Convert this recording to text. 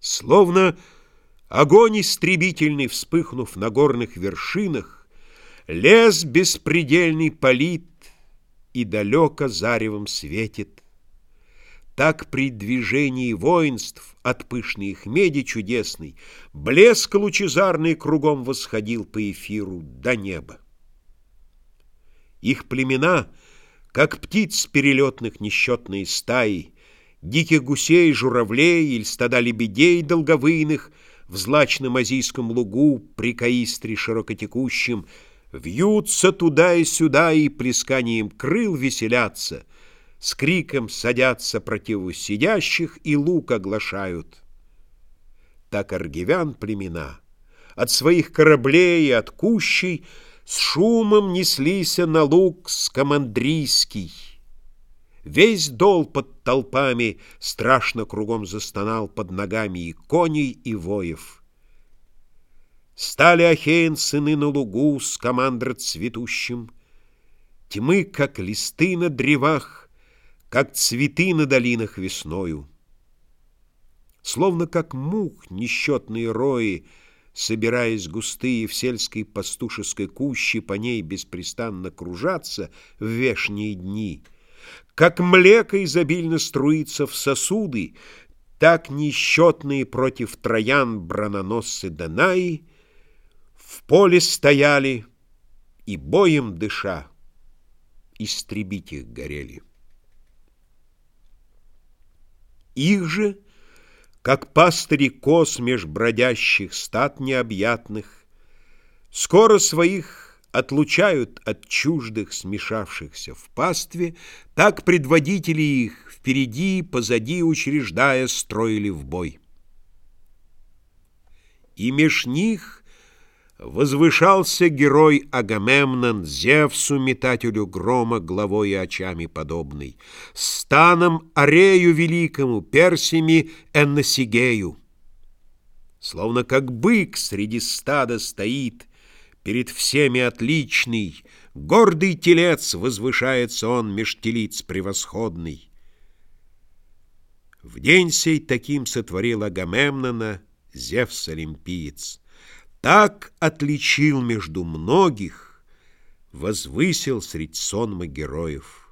Словно огонь истребительный, вспыхнув на горных вершинах, Лес беспредельный палит и далеко заревом светит. Так при движении воинств от пышной их меди чудесной Блеск лучезарный кругом восходил по эфиру до неба. Их племена, как птиц перелетных несчетные стаи, Диких гусей, журавлей или стада лебедей долговыйных В злачном азийском лугу при каистре широкотекущем Вьются туда и сюда и плесканием крыл веселятся, С криком садятся противу сидящих и лук оглашают. Так аргивян племена от своих кораблей и от кущей С шумом неслися на луг скамандрийский, Весь дол под толпами страшно кругом застонал под ногами и коней, и воев. Стали Ахеин сыны на лугу с командр цветущим, Тьмы, как листы на древах, как цветы на долинах весною. Словно как мух несчетные рои, Собираясь густые в сельской пастушеской куще, По ней беспрестанно кружатся в вешние дни — как млеко изобильно струится в сосуды, так несчетные против троян брононосцы Данаи в поле стояли и боем дыша истребить их горели. Их же, как пастыри коз меж бродящих стад необъятных, скоро своих отлучают от чуждых, смешавшихся в пастве, так предводители их впереди, позади учреждая, строили в бой. И меж них возвышался герой Агамемнон, Зевсу, метателю грома, главой и очами подобный, станом Арею великому, Персиями Энносигею. Словно как бык среди стада стоит, Перед всеми отличный, гордый телец Возвышается он меж телиц превосходный. В день сей таким сотворил Агамемнона Зевс Олимпиец. Так отличил между многих, Возвысил средь сонма героев.